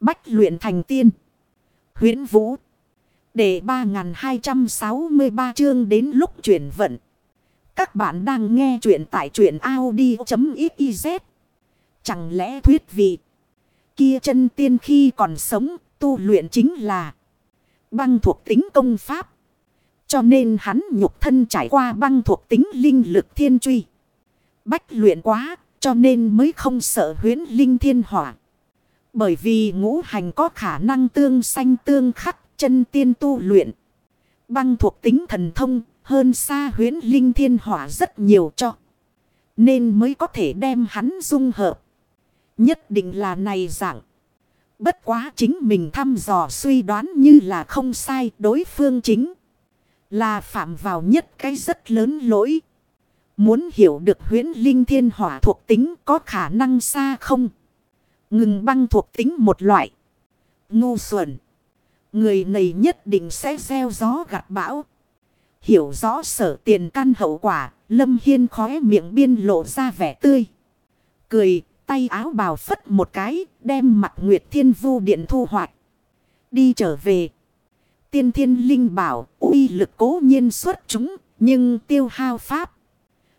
Bách luyện thành tiên. huyễn Vũ. Để 3263 chương đến lúc chuyển vận. Các bạn đang nghe truyện tại truyện Audi.xyz. Chẳng lẽ thuyết vị. Kia chân tiên khi còn sống, tu luyện chính là băng thuộc tính công pháp. Cho nên hắn nhục thân trải qua băng thuộc tính linh lực thiên truy. Bách luyện quá, cho nên mới không sợ huyến linh thiên hỏa. Bởi vì ngũ hành có khả năng tương sanh tương khắc, chân tiên tu luyện. Băng thuộc tính thần thông, hơn xa huyến linh thiên hỏa rất nhiều cho. Nên mới có thể đem hắn dung hợp. Nhất định là này dạng. Bất quá chính mình thăm dò suy đoán như là không sai, đối phương chính. Là phạm vào nhất cái rất lớn lỗi. Muốn hiểu được huyến linh thiên hỏa thuộc tính có khả năng xa không? Ngừng băng thuộc tính một loại. Ngu xuẩn. Người này nhất định sẽ gieo gió gặt bão. Hiểu rõ sở tiền căn hậu quả. Lâm Hiên khóe miệng biên lộ ra vẻ tươi. Cười, tay áo bào phất một cái. Đem mặt Nguyệt Thiên Vu Điện thu hoạch. Đi trở về. Tiên thiên linh bảo, uy lực cố nhiên xuất chúng. Nhưng tiêu hao pháp.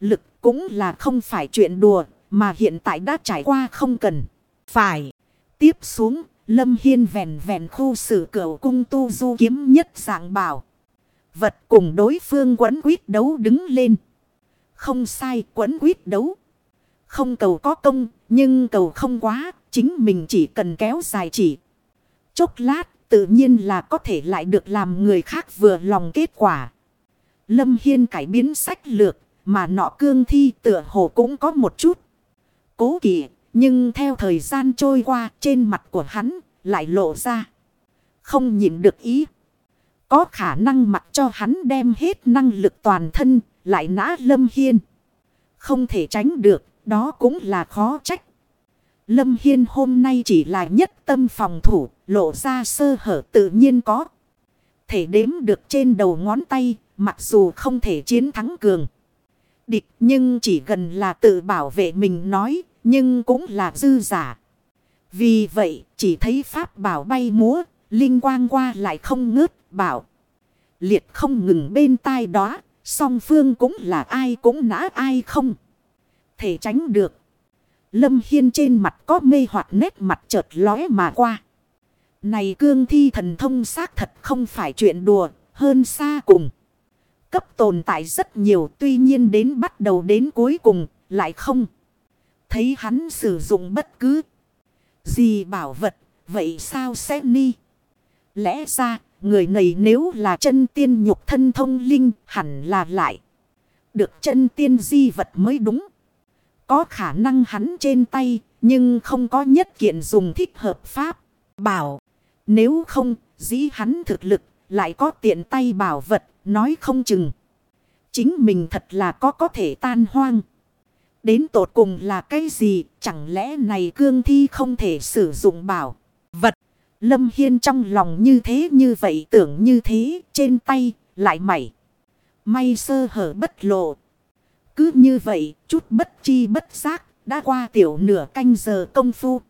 Lực cũng là không phải chuyện đùa. Mà hiện tại đã trải qua không cần. Phải. Tiếp xuống, Lâm Hiên vẹn vẹn khu xử cửa cung tu du kiếm nhất dạng bảo. Vật cùng đối phương quấn quyết đấu đứng lên. Không sai quấn quyết đấu. Không cầu có công, nhưng cầu không quá, chính mình chỉ cần kéo dài chỉ. Chốc lát, tự nhiên là có thể lại được làm người khác vừa lòng kết quả. Lâm Hiên cải biến sách lược, mà nọ cương thi tựa hồ cũng có một chút. Cố kỵ nhưng theo thời gian trôi qua trên mặt của hắn lại lộ ra. Không nhìn được ý. Có khả năng mặc cho hắn đem hết năng lực toàn thân lại nã Lâm Hiên. Không thể tránh được, đó cũng là khó trách. Lâm Hiên hôm nay chỉ là nhất tâm phòng thủ, lộ ra sơ hở tự nhiên có. Thể đếm được trên đầu ngón tay, mặc dù không thể chiến thắng cường. Địch nhưng chỉ gần là tự bảo vệ mình nói, nhưng cũng là dư giả. Vì vậy, chỉ thấy pháp bảo bay múa. Linh quang qua lại không ngớt, bảo. Liệt không ngừng bên tai đó. Song phương cũng là ai cũng nã ai không. Thể tránh được. Lâm Hiên trên mặt có mê hoặc nét mặt chợt lóe mà qua. Này cương thi thần thông xác thật không phải chuyện đùa. Hơn xa cùng. Cấp tồn tại rất nhiều, tuy nhiên đến bắt đầu đến cuối cùng, lại không thấy hắn sử dụng bất cứ gì bảo vật, vậy sao sẽ ni? Lẽ ra, người này nếu là chân tiên nhục thân thông linh hẳn là lại. Được chân tiên di vật mới đúng. Có khả năng hắn trên tay, nhưng không có nhất kiện dùng thích hợp pháp. Bảo, nếu không, dĩ hắn thực lực, lại có tiện tay bảo vật, nói không chừng. Chính mình thật là có có thể tan hoang. Đến tột cùng là cái gì? Chẳng lẽ này cương thi không thể sử dụng bảo vật? Lâm Hiên trong lòng như thế như vậy tưởng như thế, trên tay lại mảy. May sơ hở bất lộ. Cứ như vậy, chút bất chi bất giác, đã qua tiểu nửa canh giờ công phu.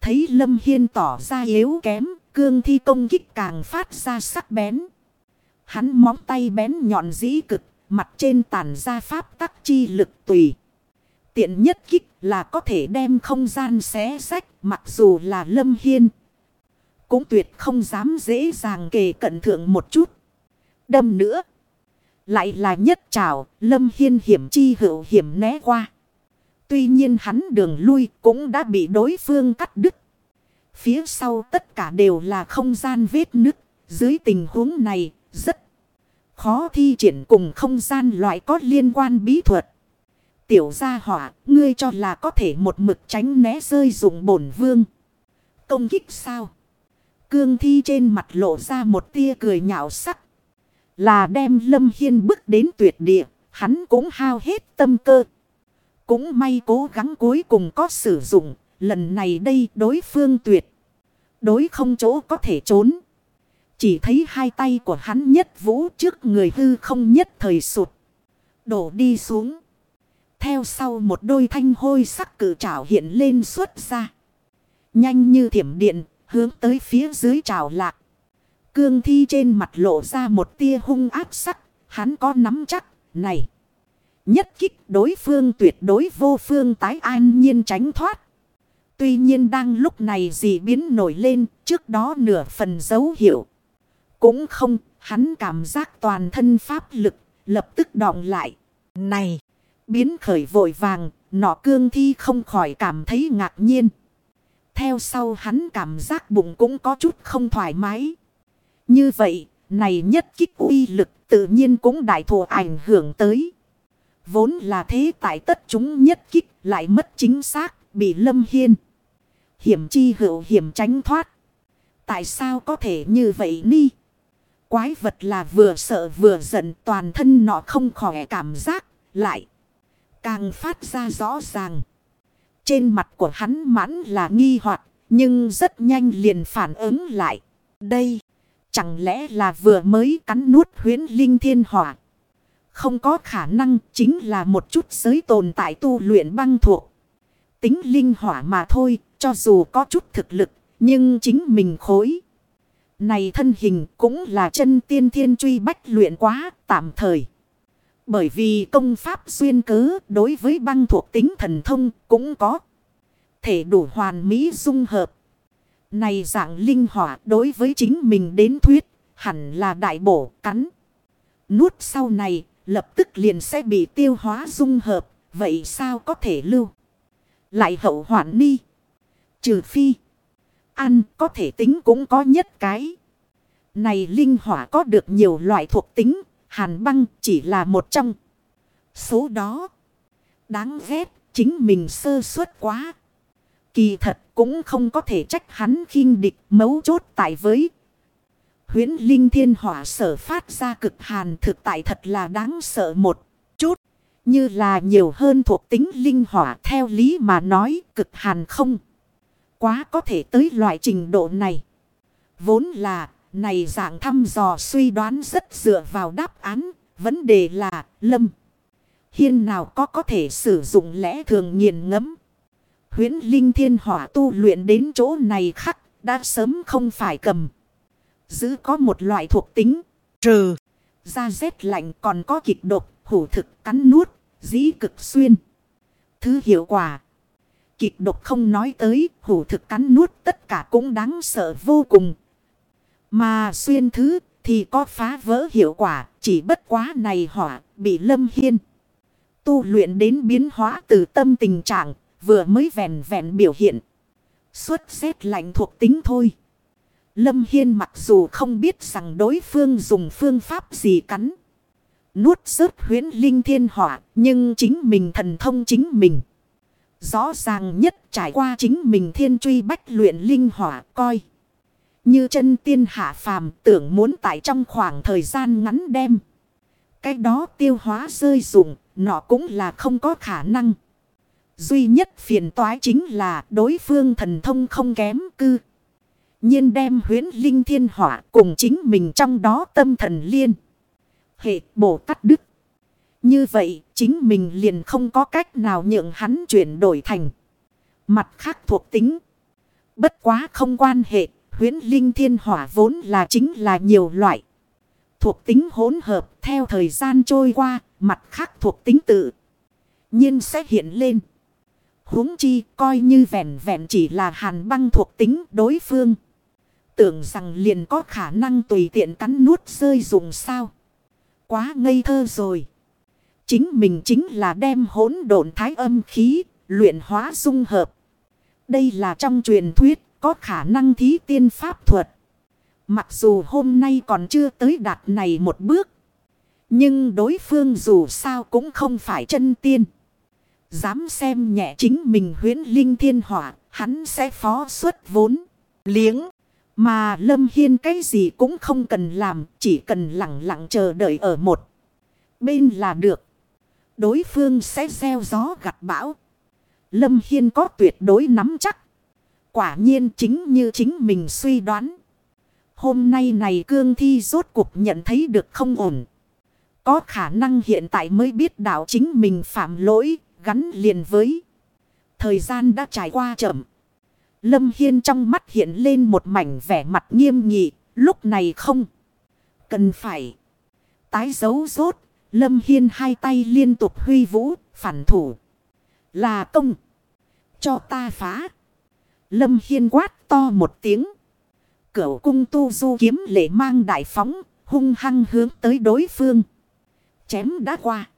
Thấy Lâm Hiên tỏ ra yếu kém, cương thi công kích càng phát ra sắc bén. Hắn móng tay bén nhọn dĩ cực, mặt trên tàn ra pháp tắc chi lực tùy. Tiện nhất kích là có thể đem không gian xé sách mặc dù là lâm hiên. Cũng tuyệt không dám dễ dàng kề cận thượng một chút. Đâm nữa. Lại là nhất trào lâm hiên hiểm chi hữu hiểm né qua. Tuy nhiên hắn đường lui cũng đã bị đối phương cắt đứt. Phía sau tất cả đều là không gian vết nứt. Dưới tình huống này, rất khó thi triển cùng không gian loại có liên quan bí thuật. Tiểu gia hỏa, ngươi cho là có thể một mực tránh né rơi dụng bổn vương. Công kích sao? Cương thi trên mặt lộ ra một tia cười nhạo sắc. Là đem Lâm Hiên bước đến tuyệt địa, hắn cũng hao hết tâm cơ. Cũng may cố gắng cuối cùng có sử dụng, lần này đây đối phương tuyệt. Đối không chỗ có thể trốn. Chỉ thấy hai tay của hắn nhất vũ trước người hư không nhất thời sụt. Đổ đi xuống. Theo sau một đôi thanh hôi sắc cử trảo hiện lên xuất ra. Nhanh như thiểm điện, hướng tới phía dưới trào lạc. Cương thi trên mặt lộ ra một tia hung áp sắc, hắn có nắm chắc, này. Nhất kích đối phương tuyệt đối vô phương tái an nhiên tránh thoát. Tuy nhiên đang lúc này gì biến nổi lên, trước đó nửa phần dấu hiệu. Cũng không, hắn cảm giác toàn thân pháp lực, lập tức đọng lại. Này, biến khởi vội vàng, nọ cương thi không khỏi cảm thấy ngạc nhiên. Theo sau hắn cảm giác bụng cũng có chút không thoải mái. Như vậy, này nhất kích uy lực tự nhiên cũng đại thù ảnh hưởng tới. Vốn là thế tại tất chúng nhất kích lại mất chính xác, bị lâm hiên. Hiểm chi hữu hiểm tránh thoát. Tại sao có thể như vậy ni? Quái vật là vừa sợ vừa giận toàn thân nọ không khỏi cảm giác, lại. Càng phát ra rõ ràng. Trên mặt của hắn mãn là nghi hoặc nhưng rất nhanh liền phản ứng lại. Đây, chẳng lẽ là vừa mới cắn nuốt huyến linh thiên hỏa. Không có khả năng chính là một chút giới tồn tại tu luyện băng thuộc. Tính linh hỏa mà thôi, cho dù có chút thực lực, nhưng chính mình khối. Này thân hình cũng là chân tiên thiên truy bách luyện quá tạm thời. Bởi vì công pháp duyên cớ đối với băng thuộc tính thần thông cũng có. Thể đủ hoàn mỹ dung hợp. Này dạng linh hỏa đối với chính mình đến thuyết hẳn là đại bổ cắn. Nuốt sau này, lập tức liền sẽ bị tiêu hóa dung hợp. Vậy sao có thể lưu? Lại hậu hoạn ni. Trừ phi. Ăn có thể tính cũng có nhất cái. Này linh hỏa có được nhiều loại thuộc tính. Hàn băng chỉ là một trong. Số đó. Đáng ghét. Chính mình sơ suất quá. Kỳ thật cũng không có thể trách hắn khinh địch mấu chốt tại với. Huyến linh thiên hỏa sở phát ra cực hàn thực tại thật là đáng sợ một chút. Như là nhiều hơn thuộc tính linh hỏa theo lý mà nói cực hàn không. Quá có thể tới loại trình độ này. Vốn là này dạng thăm dò suy đoán rất dựa vào đáp án. Vấn đề là, lâm. Hiên nào có có thể sử dụng lẽ thường nghiền ngẫm Huyến linh thiên hỏa tu luyện đến chỗ này khắc, đã sớm không phải cầm. Giữ có một loại thuộc tính trừ. Da rét lạnh còn có kịch độc, hủ thực, cắn nuốt, dĩ cực xuyên. Thứ hiệu quả. Kịch độc không nói tới, hủ thực cắn nuốt tất cả cũng đáng sợ vô cùng. Mà xuyên thứ thì có phá vỡ hiệu quả, chỉ bất quá này hỏa bị lâm hiên. Tu luyện đến biến hóa từ tâm tình trạng, vừa mới vẹn vẹn biểu hiện. Xuất xét lạnh thuộc tính thôi. Lâm Hiên mặc dù không biết rằng đối phương dùng phương pháp gì cắn. Nuốt rớt huyến linh thiên hỏa. Nhưng chính mình thần thông chính mình. Rõ ràng nhất trải qua chính mình thiên truy bách luyện linh hỏa coi. Như chân tiên hạ phàm tưởng muốn tại trong khoảng thời gian ngắn đem. Cái đó tiêu hóa rơi dụng, nó cũng là không có khả năng. Duy nhất phiền toái chính là đối phương thần thông không kém cư. nhiên đem huyến linh thiên hỏa cùng chính mình trong đó tâm thần liên. Hệ bổ cắt đứt. Như vậy chính mình liền không có cách nào nhượng hắn chuyển đổi thành. Mặt khác thuộc tính. Bất quá không quan hệ. Huyến linh thiên hỏa vốn là chính là nhiều loại. Thuộc tính hỗn hợp theo thời gian trôi qua. Mặt khác thuộc tính tự nhiên sẽ hiện lên huống chi coi như vẹn vẹn chỉ là hàn băng thuộc tính đối phương. Tưởng rằng liền có khả năng tùy tiện cắn nuốt rơi dùng sao. Quá ngây thơ rồi. Chính mình chính là đem hỗn độn thái âm khí, luyện hóa dung hợp. Đây là trong truyền thuyết, có khả năng thí tiên pháp thuật. Mặc dù hôm nay còn chưa tới đạt này một bước. Nhưng đối phương dù sao cũng không phải chân tiên. Dám xem nhẹ chính mình huyến linh thiên hỏa, hắn sẽ phó xuất vốn, liếng. Mà Lâm Hiên cái gì cũng không cần làm, chỉ cần lặng lặng chờ đợi ở một bên là được. Đối phương sẽ gieo gió gặt bão. Lâm Hiên có tuyệt đối nắm chắc. Quả nhiên chính như chính mình suy đoán. Hôm nay này cương thi rốt cuộc nhận thấy được không ổn. Có khả năng hiện tại mới biết đạo chính mình phạm lỗi, gắn liền với. Thời gian đã trải qua chậm. Lâm Hiên trong mắt hiện lên một mảnh vẻ mặt nghiêm nghị. Lúc này không. Cần phải. Tái dấu rốt. Lâm Hiên hai tay liên tục huy vũ. Phản thủ. Là công. Cho ta phá. Lâm Hiên quát to một tiếng. Cửu cung tu du kiếm lệ mang đại phóng. Hung hăng hướng tới đối phương. Chém đã qua.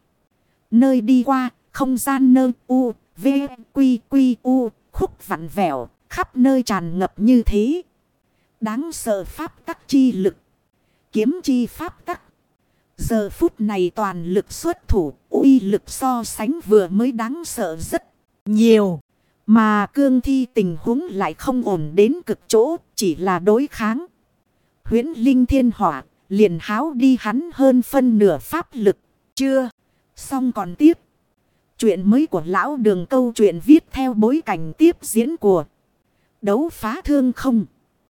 Nơi đi qua. Không gian nơ u. V. Quy. Quy. U. Khúc vặn vẹo. Khắp nơi tràn ngập như thế. Đáng sợ pháp tắc chi lực. Kiếm chi pháp tắc. Giờ phút này toàn lực xuất thủ. uy lực so sánh vừa mới đáng sợ rất nhiều. Mà cương thi tình huống lại không ổn đến cực chỗ. Chỉ là đối kháng. Huyến Linh Thiên Hỏa liền háo đi hắn hơn phân nửa pháp lực. Chưa. Xong còn tiếp. Chuyện mới của lão đường câu chuyện viết theo bối cảnh tiếp diễn của đấu phá thương không.